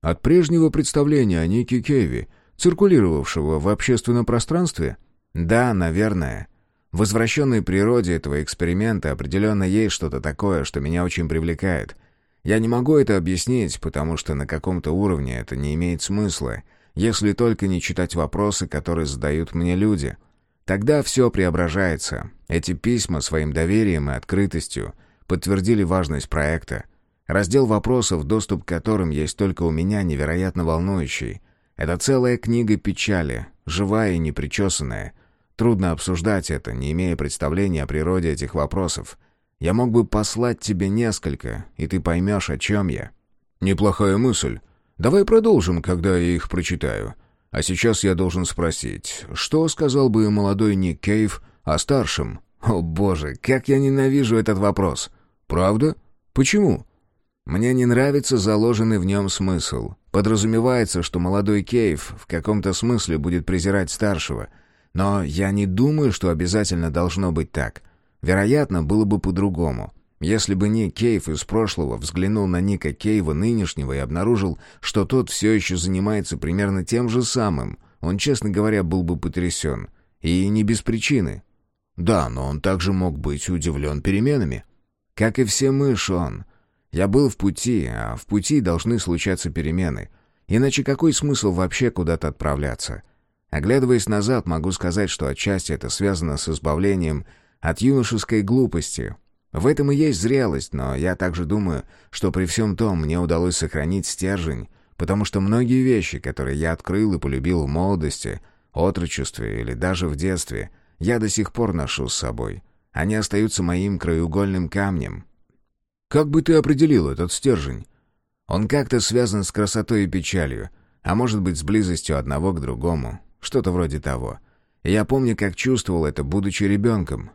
От прежнего представления о Нике Кейви, циркулировавшего в общественном пространстве? Да, наверное. В возвращенной природе этого эксперимента определенно есть что-то такое, что меня очень привлекает. Я не могу это объяснить, потому что на каком-то уровне это не имеет смысла, если только не читать вопросы, которые задают мне люди. Тогда все преображается. Эти письма своим доверием и открытостью подтвердили важность проекта. Раздел вопросов, доступ к которым есть только у меня, невероятно волнующий. Это целая книга печали, живая и непричесанная — Трудно обсуждать это, не имея представления о природе этих вопросов. Я мог бы послать тебе несколько, и ты поймешь, о чем я». «Неплохая мысль. Давай продолжим, когда я их прочитаю. А сейчас я должен спросить, что сказал бы молодой Ник Кейв о старшем?» «О боже, как я ненавижу этот вопрос!» «Правда? Почему?» «Мне не нравится заложенный в нем смысл. Подразумевается, что молодой Кейв в каком-то смысле будет презирать старшего — но я не думаю, что обязательно должно быть так. Вероятно, было бы по-другому. Если бы Ник Кейв из прошлого взглянул на Ника Кейва нынешнего и обнаружил, что тот все еще занимается примерно тем же самым, он, честно говоря, был бы потрясен. И не без причины. Да, но он также мог быть удивлен переменами. Как и все мы, Шон. Я был в пути, а в пути должны случаться перемены. Иначе какой смысл вообще куда-то отправляться? Оглядываясь назад, могу сказать, что отчасти это связано с избавлением от юношеской глупости. В этом и есть зрелость, но я также думаю, что при всем том мне удалось сохранить стержень, потому что многие вещи, которые я открыл и полюбил в молодости, отрочестве или даже в детстве, я до сих пор ношу с собой. Они остаются моим краеугольным камнем. Как бы ты определил этот стержень? Он как-то связан с красотой и печалью, а может быть с близостью одного к другому. Что-то вроде того. Я помню, как чувствовал это, будучи ребенком.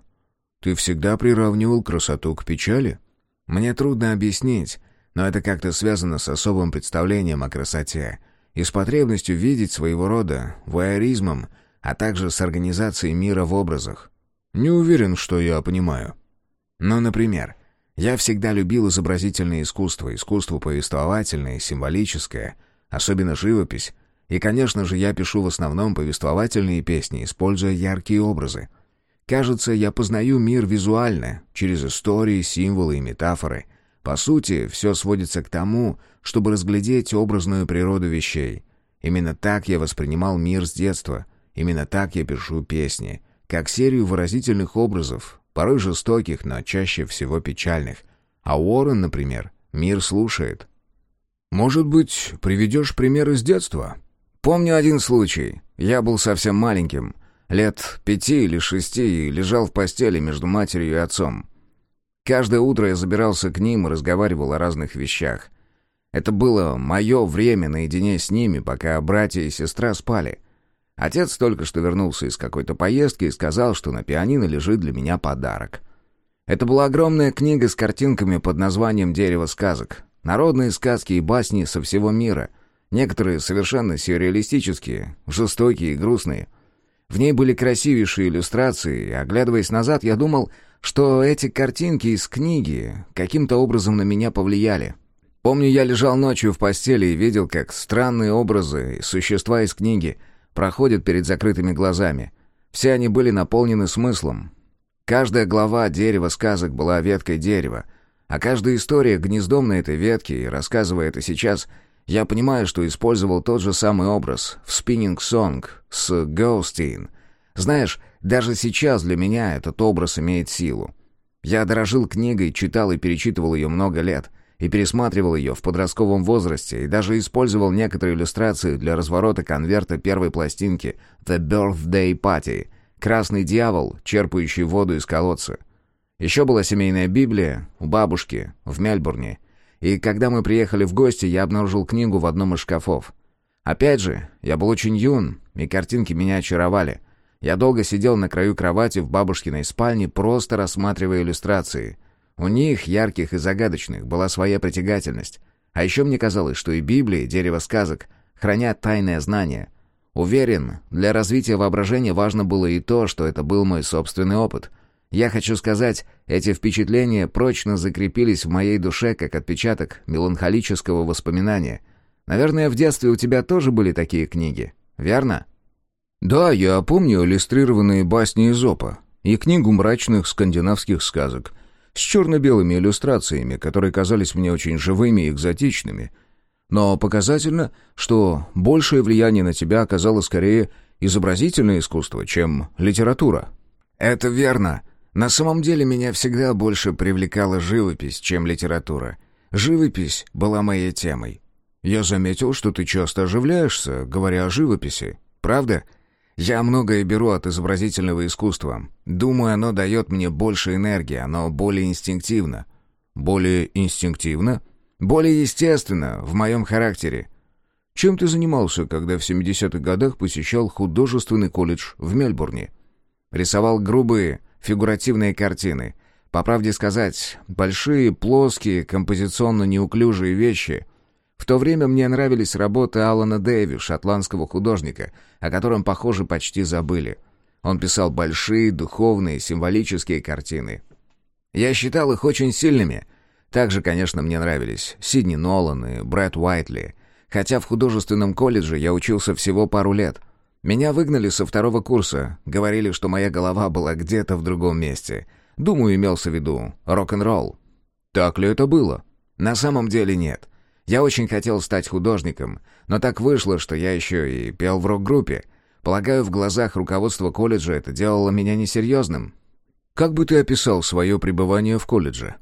Ты всегда приравнивал красоту к печали? Мне трудно объяснить, но это как-то связано с особым представлением о красоте и с потребностью видеть своего рода вуайеризмом, а также с организацией мира в образах. Не уверен, что я понимаю. Ну, например, я всегда любил изобразительное искусство, искусство повествовательное, символическое, особенно живопись, и, конечно же, я пишу в основном повествовательные песни, используя яркие образы. Кажется, я познаю мир визуально, через истории, символы и метафоры. По сути, все сводится к тому, чтобы разглядеть образную природу вещей. Именно так я воспринимал мир с детства. Именно так я пишу песни. Как серию выразительных образов, порой жестоких, но чаще всего печальных. А Уоррен, например, мир слушает. «Может быть, приведешь пример из детства?» Помню один случай. Я был совсем маленьким, лет пяти или шести, и лежал в постели между матерью и отцом. Каждое утро я забирался к ним и разговаривал о разных вещах. Это было мое время наедине с ними, пока братья и сестра спали. Отец только что вернулся из какой-то поездки и сказал, что на пианино лежит для меня подарок. Это была огромная книга с картинками под названием «Дерево сказок». Народные сказки и басни со всего мира — Некоторые совершенно сюрреалистические, жестокие и грустные. В ней были красивейшие иллюстрации, и, оглядываясь назад, я думал, что эти картинки из книги каким-то образом на меня повлияли. Помню, я лежал ночью в постели и видел, как странные образы и существа из книги проходят перед закрытыми глазами. Все они были наполнены смыслом. Каждая глава дерева сказок была веткой дерева, а каждая история гнездом на этой ветке, и рассказывая это сейчас, я понимаю, что использовал тот же самый образ в «Spinning Song» с «Ghostin». Знаешь, даже сейчас для меня этот образ имеет силу. Я дорожил книгой, читал и перечитывал ее много лет, и пересматривал ее в подростковом возрасте, и даже использовал некоторые иллюстрации для разворота конверта первой пластинки «The Birthday Party» «Красный дьявол, черпающий воду из колодца». Еще была семейная Библия у бабушки в Мельбурне, и когда мы приехали в гости, я обнаружил книгу в одном из шкафов. Опять же, я был очень юн, и картинки меня очаровали. Я долго сидел на краю кровати в бабушкиной спальне, просто рассматривая иллюстрации. У них, ярких и загадочных, была своя притягательность. А еще мне казалось, что и Библия, и дерево сказок хранят тайное знание. Уверен, для развития воображения важно было и то, что это был мой собственный опыт. Я хочу сказать, эти впечатления прочно закрепились в моей душе как отпечаток меланхолического воспоминания. Наверное, в детстве у тебя тоже были такие книги, верно? Да, я помню иллюстрированные басни Изопа и книгу мрачных скандинавских сказок с черно-белыми иллюстрациями, которые казались мне очень живыми и экзотичными. Но показательно, что большее влияние на тебя оказало скорее изобразительное искусство, чем литература. Это верно. На самом деле меня всегда больше привлекала живопись, чем литература. Живопись была моей темой. Я заметил, что ты часто оживляешься, говоря о живописи. Правда? Я многое беру от изобразительного искусства. Думаю, оно дает мне больше энергии, оно более инстинктивно. Более инстинктивно? Более естественно, в моем характере. Чем ты занимался, когда в 70-х годах посещал художественный колледж в Мельбурне? Рисовал грубые, фигуративные картины. По правде сказать, большие, плоские, композиционно неуклюжие вещи — в то время мне нравились работы Алана Дэви, шотландского художника, о котором, похоже, почти забыли. Он писал большие, духовные, символические картины. Я считал их очень сильными. Также, конечно, мне нравились Сидни Нолан и Брэд Уайтли. Хотя в художественном колледже я учился всего пару лет. Меня выгнали со второго курса. Говорили, что моя голова была где-то в другом месте. Думаю, имелся в виду рок-н-ролл. Так ли это было? На самом деле нет. Я очень хотел стать художником, но так вышло, что я еще и пел в рок-группе. Полагаю, в глазах руководства колледжа это делало меня несерьезным. Как бы ты описал свое пребывание в колледже?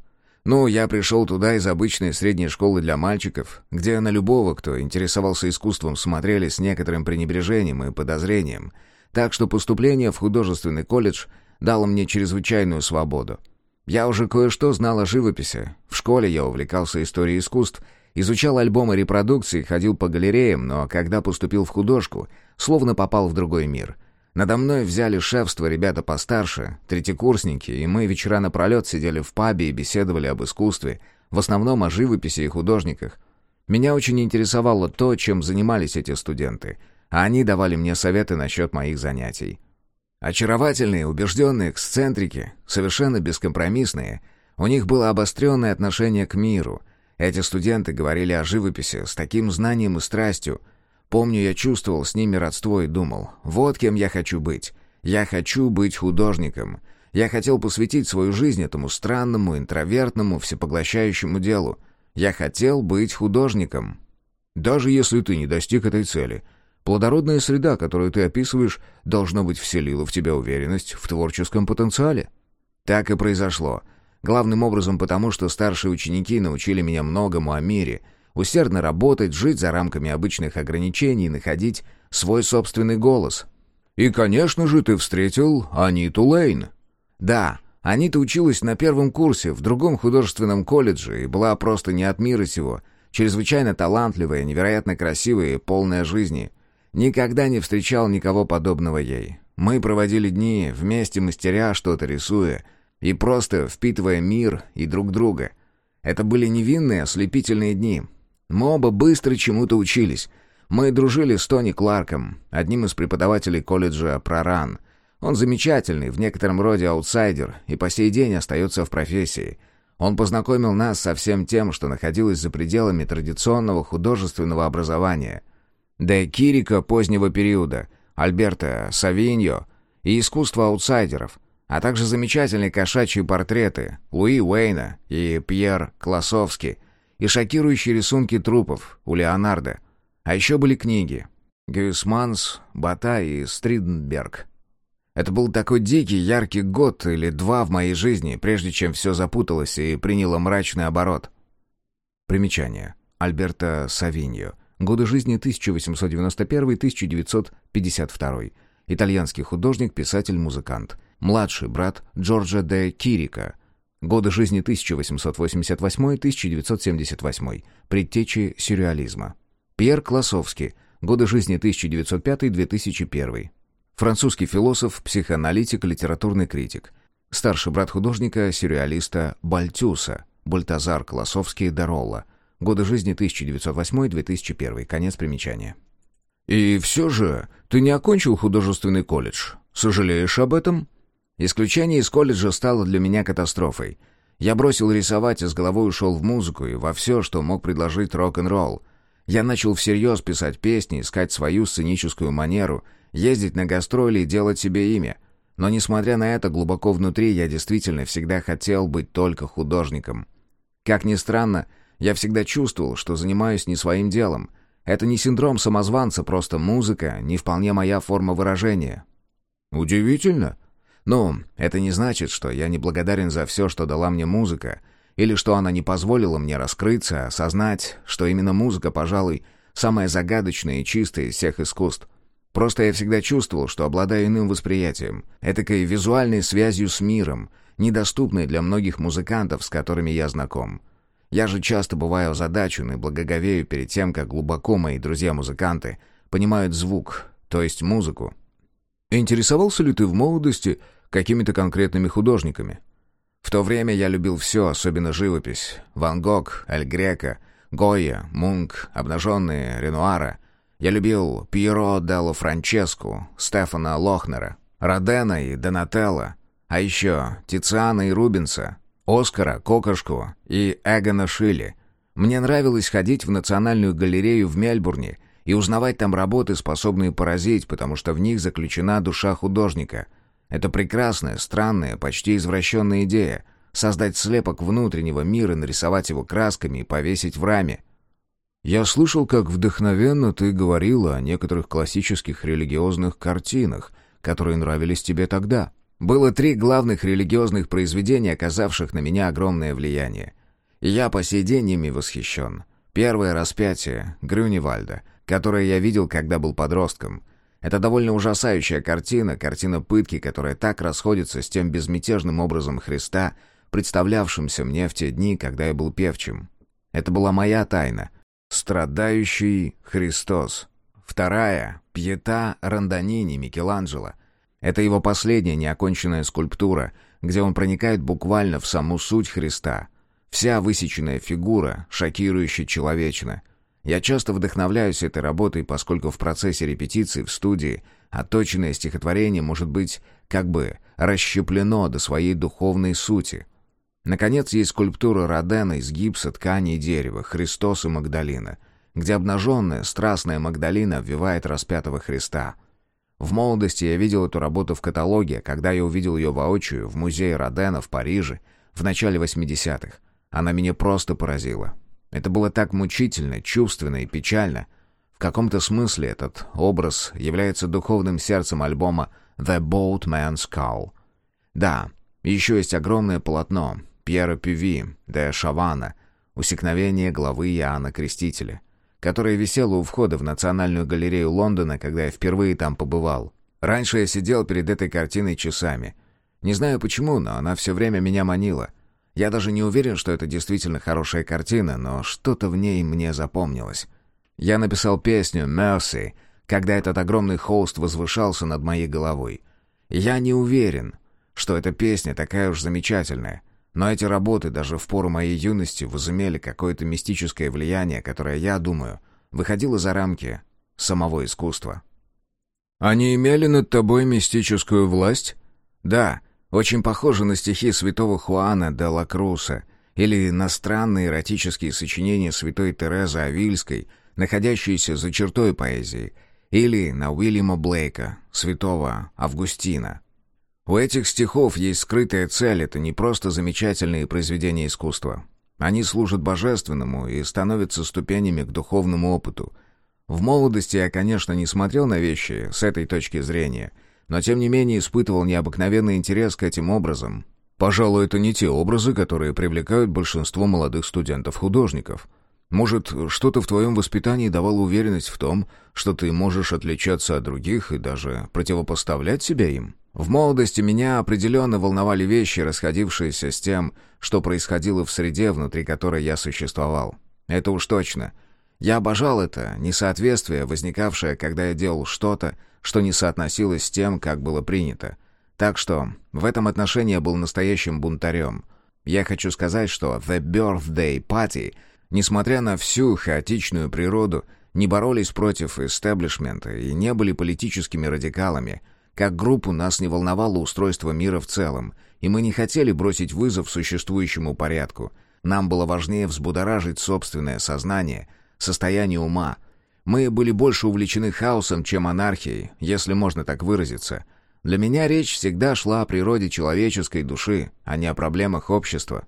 Ну, я пришел туда из обычной средней школы для мальчиков, где на любого, кто интересовался искусством, смотрели с некоторым пренебрежением и подозрением. Так что поступление в художественный колледж дало мне чрезвычайную свободу. Я уже кое-что знал о живописи. В школе я увлекался историей искусств Изучал альбомы репродукции, ходил по галереям, но когда поступил в художку, словно попал в другой мир. Надо мной взяли шефство ребята постарше, третьекурсники, и мы вечера напролет сидели в пабе и беседовали об искусстве, в основном о живописи и художниках. Меня очень интересовало то, чем занимались эти студенты, а они давали мне советы насчет моих занятий. Очаровательные, убежденные, эксцентрики, совершенно бескомпромиссные, у них было обостренное отношение к миру — эти студенты говорили о живописи с таким знанием и страстью. Помню, я чувствовал с ними родство и думал, вот кем я хочу быть. Я хочу быть художником. Я хотел посвятить свою жизнь этому странному, интровертному, всепоглощающему делу. Я хотел быть художником. Даже если ты не достиг этой цели, плодородная среда, которую ты описываешь, должно быть вселила в тебя уверенность в творческом потенциале. Так и произошло. Главным образом потому, что старшие ученики научили меня многому о мире, усердно работать, жить за рамками обычных ограничений, находить свой собственный голос. И, конечно же, ты встретил Аниту Лейн. Да, Анита училась на первом курсе в другом художественном колледже и была просто не от мира сего, чрезвычайно талантливая, невероятно красивая и полная жизни. Никогда не встречал никого подобного ей. Мы проводили дни, вместе мастеря, что-то рисуя, и просто впитывая мир и друг друга. Это были невинные, ослепительные дни. Мы оба быстро чему-то учились. Мы дружили с Тони Кларком, одним из преподавателей колледжа Проран. Он замечательный, в некотором роде аутсайдер, и по сей день остается в профессии. Он познакомил нас со всем тем, что находилось за пределами традиционного художественного образования. Де Кирика позднего периода, Альберта Савиньо и искусство аутсайдеров, а также замечательные кошачьи портреты Луи Уэйна и Пьер Классовски и шокирующие рисунки трупов у Леонардо. А еще были книги Гюсманс, Бата и Стриденберг. Это был такой дикий, яркий год или два в моей жизни, прежде чем все запуталось и приняло мрачный оборот. Примечание. Альберто Савиньо. Годы жизни 1891-1952. Итальянский художник, писатель, музыкант. Младший брат Джорджа де Кирика. Годы жизни 1888-1978. Предтечи сюрреализма. Пьер Классовский. Годы жизни 1905-2001. Французский философ, психоаналитик, литературный критик. Старший брат художника, сюрреалиста Бальтюса, Бальтазар Колосовский Даролла. Годы жизни 1908-2001. Конец примечания. «И все же ты не окончил художественный колледж. Сожалеешь об этом?» Исключение из колледжа стало для меня катастрофой. Я бросил рисовать и с головой ушел в музыку и во все, что мог предложить рок-н-ролл. Я начал всерьез писать песни, искать свою сценическую манеру ездить на гастроли и делать себе имя. Но, несмотря на это, глубоко внутри я действительно всегда хотел быть только художником. Как ни странно, я всегда чувствовал, что занимаюсь не своим делом. Это не синдром самозванца, просто музыка, не вполне моя форма выражения. Удивительно. Ну, это не значит, что я не благодарен за все, что дала мне музыка, или что она не позволила мне раскрыться, осознать, что именно музыка, пожалуй, самая загадочная и чистая из всех искусств. Просто я всегда чувствовал, что обладаю иным восприятием, этакой визуальной связью с миром, недоступной для многих музыкантов, с которыми я знаком. Я же часто бываю озадачен и благоговею перед тем, как глубоко мои друзья-музыканты понимают звук, то есть музыку. Интересовался ли ты в молодости какими-то конкретными художниками? В то время я любил все, особенно живопись. Ван Гог, Эль Греко, Гойя, Мунк, обнаженные Ренуара — я любил Пьеро Делло Франческу, Стефана Лохнера, Родена и Донателло, а еще Тициана и Рубенса, Оскара, Кокошку и Эгона Шилли. Мне нравилось ходить в Национальную галерею в Мельбурне и узнавать там работы, способные поразить, потому что в них заключена душа художника. Это прекрасная, странная, почти извращенная идея — создать слепок внутреннего мира, нарисовать его красками и повесить в раме. Я слышал, как вдохновенно ты говорила о некоторых классических религиозных картинах, которые нравились тебе тогда. Было три главных религиозных произведения, оказавших на меня огромное влияние. Я по сей день ими восхищен. Первое распятие Грюневальда, которое я видел, когда был подростком. Это довольно ужасающая картина, картина пытки, которая так расходится с тем безмятежным образом Христа, представлявшимся мне в те дни, когда я был певчим. Это была моя тайна, Страдающий Христос. Вторая — Пьета Ранданини Микеланджело. Это его последняя неоконченная скульптура, где он проникает буквально в саму суть Христа. Вся высеченная фигура, шокирующе человечна. Я часто вдохновляюсь этой работой, поскольку в процессе репетиции в студии отточенное стихотворение может быть как бы расщеплено до своей духовной сути — Наконец, есть скульптура Родена из гипса, ткани и дерева, Христос и Магдалина, где обнаженная, страстная Магдалина обвивает распятого Христа. В молодости я видел эту работу в каталоге, когда я увидел ее воочию в музее Родена в Париже в начале 80-х. Она меня просто поразила. Это было так мучительно, чувственно и печально. В каком-то смысле этот образ является духовным сердцем альбома «The Boatman's Call». Да, еще есть огромное полотно, Пьера Пюви де Шавана «Усекновение главы Иоанна Крестителя», которое висело у входа в Национальную галерею Лондона, когда я впервые там побывал. Раньше я сидел перед этой картиной часами. Не знаю почему, но она все время меня манила. Я даже не уверен, что это действительно хорошая картина, но что-то в ней мне запомнилось. Я написал песню «Mercy», когда этот огромный холст возвышался над моей головой. Я не уверен, что эта песня такая уж замечательная — но эти работы даже в пору моей юности возымели какое-то мистическое влияние, которое, я думаю, выходило за рамки самого искусства. «Они имели над тобой мистическую власть?» «Да, очень похоже на стихи святого Хуана де ла Круса или на странные эротические сочинения святой Терезы Авильской, находящиеся за чертой поэзии, или на Уильяма Блейка, святого Августина. У этих стихов есть скрытая цель, это не просто замечательные произведения искусства. Они служат божественному и становятся ступенями к духовному опыту. В молодости я, конечно, не смотрел на вещи с этой точки зрения, но тем не менее испытывал необыкновенный интерес к этим образам. Пожалуй, это не те образы, которые привлекают большинство молодых студентов-художников. Может, что-то в твоем воспитании давало уверенность в том, что ты можешь отличаться от других и даже противопоставлять себя им? В молодости меня определенно волновали вещи, расходившиеся с тем, что происходило в среде, внутри которой я существовал. Это уж точно. Я обожал это несоответствие, возникавшее, когда я делал что-то, что не соотносилось с тем, как было принято. Так что в этом отношении я был настоящим бунтарем. Я хочу сказать, что The Birthday Party, несмотря на всю хаотичную природу, не боролись против истеблишмента и не были политическими радикалами — как группу нас не волновало устройство мира в целом, и мы не хотели бросить вызов существующему порядку. Нам было важнее взбудоражить собственное сознание, состояние ума. Мы были больше увлечены хаосом, чем анархией, если можно так выразиться. Для меня речь всегда шла о природе человеческой души, а не о проблемах общества.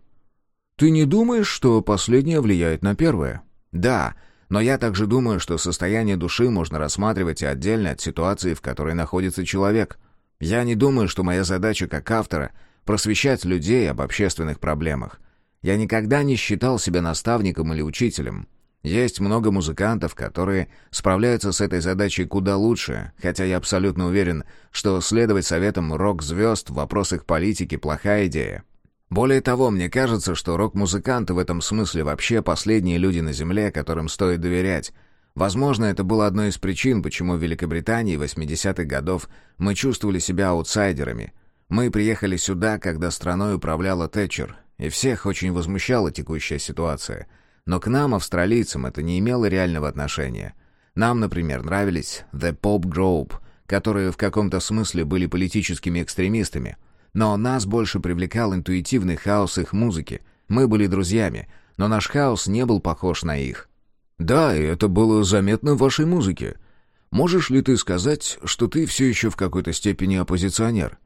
«Ты не думаешь, что последнее влияет на первое?» «Да, но я также думаю, что состояние души можно рассматривать отдельно от ситуации, в которой находится человек. Я не думаю, что моя задача как автора — просвещать людей об общественных проблемах. Я никогда не считал себя наставником или учителем. Есть много музыкантов, которые справляются с этой задачей куда лучше, хотя я абсолютно уверен, что следовать советам рок-звезд в вопросах политики — плохая идея. Более того, мне кажется, что рок-музыканты в этом смысле вообще последние люди на Земле, которым стоит доверять. Возможно, это было одной из причин, почему в Великобритании 80-х годов мы чувствовали себя аутсайдерами. Мы приехали сюда, когда страной управляла Тэтчер, и всех очень возмущала текущая ситуация. Но к нам, австралийцам, это не имело реального отношения. Нам, например, нравились The Pop Group, которые в каком-то смысле были политическими экстремистами — но нас больше привлекал интуитивный хаос их музыки. Мы были друзьями, но наш хаос не был похож на их. «Да, и это было заметно в вашей музыке. Можешь ли ты сказать, что ты все еще в какой-то степени оппозиционер?»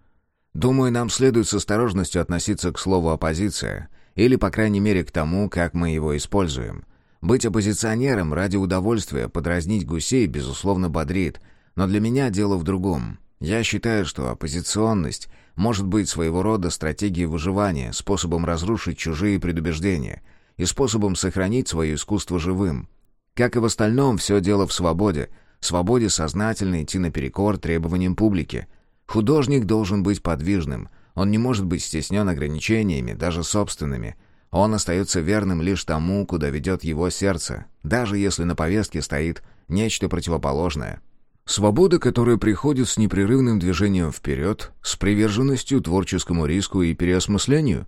«Думаю, нам следует с осторожностью относиться к слову «оппозиция», или, по крайней мере, к тому, как мы его используем. Быть оппозиционером ради удовольствия подразнить гусей, безусловно, бодрит, но для меня дело в другом. Я считаю, что оппозиционность может быть своего рода стратегией выживания, способом разрушить чужие предубеждения и способом сохранить свое искусство живым. Как и в остальном, все дело в свободе. Свободе сознательно идти наперекор требованиям публики. Художник должен быть подвижным. Он не может быть стеснен ограничениями, даже собственными. Он остается верным лишь тому, куда ведет его сердце, даже если на повестке стоит нечто противоположное. Свобода, которая приходит с непрерывным движением вперед, с приверженностью творческому риску и переосмыслению?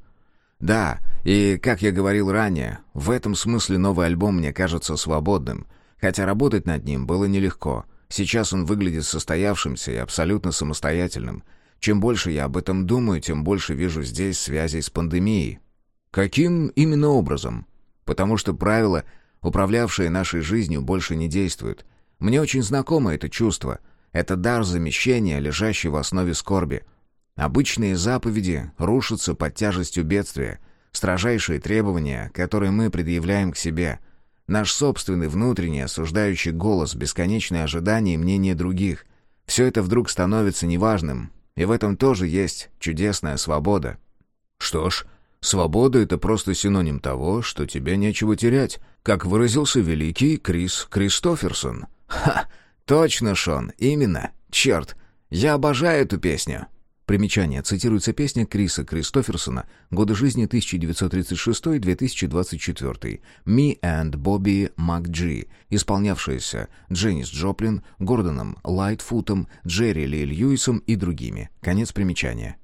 Да, и, как я говорил ранее, в этом смысле новый альбом мне кажется свободным, хотя работать над ним было нелегко. Сейчас он выглядит состоявшимся и абсолютно самостоятельным. Чем больше я об этом думаю, тем больше вижу здесь связей с пандемией. Каким именно образом? Потому что правила, управлявшие нашей жизнью, больше не действуют — мне очень знакомо это чувство. Это дар замещения, лежащий в основе скорби. Обычные заповеди рушатся под тяжестью бедствия. Строжайшие требования, которые мы предъявляем к себе. Наш собственный внутренний осуждающий голос, бесконечное ожидание и мнение других. Все это вдруг становится неважным. И в этом тоже есть чудесная свобода. Что ж, свобода — это просто синоним того, что тебе нечего терять, как выразился великий Крис Кристоферсон. «Ха! Точно, Шон, именно. Черт, я обожаю эту песню». Примечание. Цитируется песня Криса Кристоферсона «Годы жизни 1936-2024» «Me and Bobby McGee», исполнявшаяся Дженнис Джоплин, Гордоном Лайтфутом, Джерри Ли Льюисом и другими. Конец примечания.